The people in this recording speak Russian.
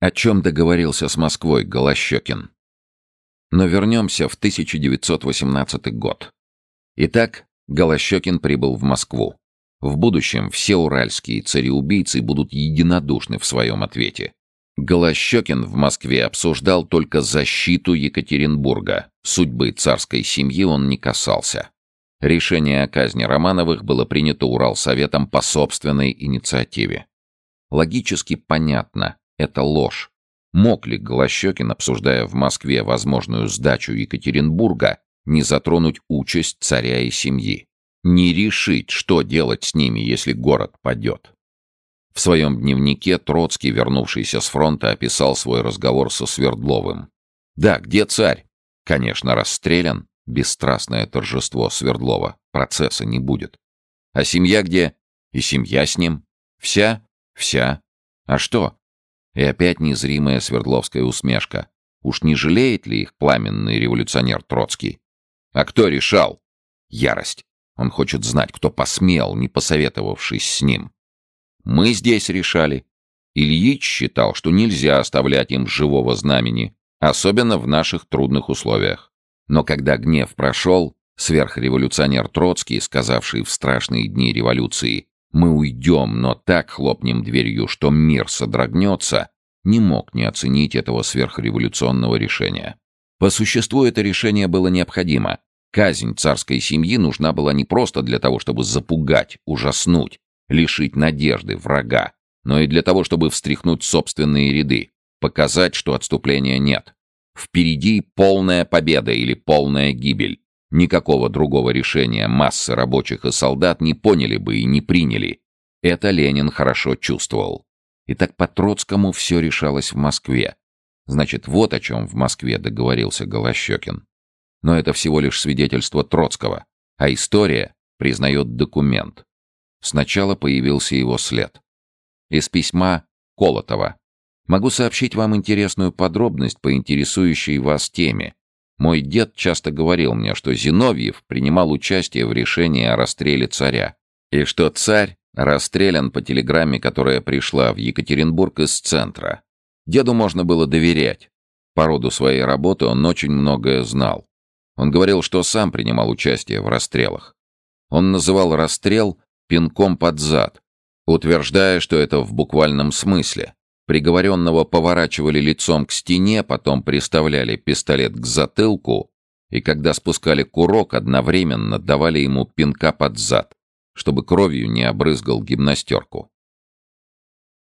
О чем договорился с Москвой Голощекин? Но вернемся в 1918 год. Итак, Голощекин прибыл в Москву. В будущем все уральские цареубийцы будут единодушны в своем ответе. Голощекин в Москве обсуждал только защиту Екатеринбурга. Судьбы царской семьи он не касался. Решение о казни Романовых было принято Уралсоветом по собственной инициативе. Логически понятно, это ложь. Мог ли Голощекин, обсуждая в Москве возможную сдачу Екатеринбурга, не затронуть участь царя и семьи? Не решить, что делать с ними, если город падет? В своем дневнике Троцкий, вернувшийся с фронта, описал свой разговор со Свердловым. «Да, где царь?» «Конечно, расстрелян. Бесстрастное торжество Свердлова. Процесса не будет. А семья где? И семья с ним. Вся? Вся. А что? И опять незримая Свердловская усмешка. Уж не жалеет ли их пламенный революционер Троцкий? А кто решал? Ярость. Он хочет знать, кто посмел, не посоветовавшись с ним. Мы здесь решали. Ильич считал, что нельзя оставлять им живого знамени, особенно в наших трудных условиях. Но когда гнев прошел, сверхреволюционер Троцкий, сказавший в страшные дни революции мы уйдем, но так хлопнем дверью, что мир содрогнется, не мог не оценить этого сверхреволюционного решения. По существу это решение было необходимо. Казнь царской семьи нужна была не просто для того, чтобы запугать, ужаснуть, лишить надежды врага, но и для того, чтобы встряхнуть собственные ряды, показать, что отступления нет. Впереди полная победа или полная гибель. Никакого другого решения массы рабочих и солдат не поняли бы и не приняли. Это Ленин хорошо чувствовал. И так по Троцкому все решалось в Москве. Значит, вот о чем в Москве договорился Голощекин. Но это всего лишь свидетельство Троцкого, а история признает документ. Сначала появился его след. Из письма Колотова. Могу сообщить вам интересную подробность по интересующей вас теме, мой дед часто говорил мне, что Зиновьев принимал участие в решении о расстреле царя, и что царь расстрелян по телеграмме, которая пришла в Екатеринбург из центра. Деду можно было доверять. По роду своей работы он очень многое знал. Он говорил, что сам принимал участие в расстрелах. Он называл расстрел «пинком под зад», утверждая, что это в буквальном смысле. Приговоренного поворачивали лицом к стене, потом приставляли пистолет к затылку и, когда спускали курок, одновременно давали ему пинка под зад, чтобы кровью не обрызгал гимнастерку.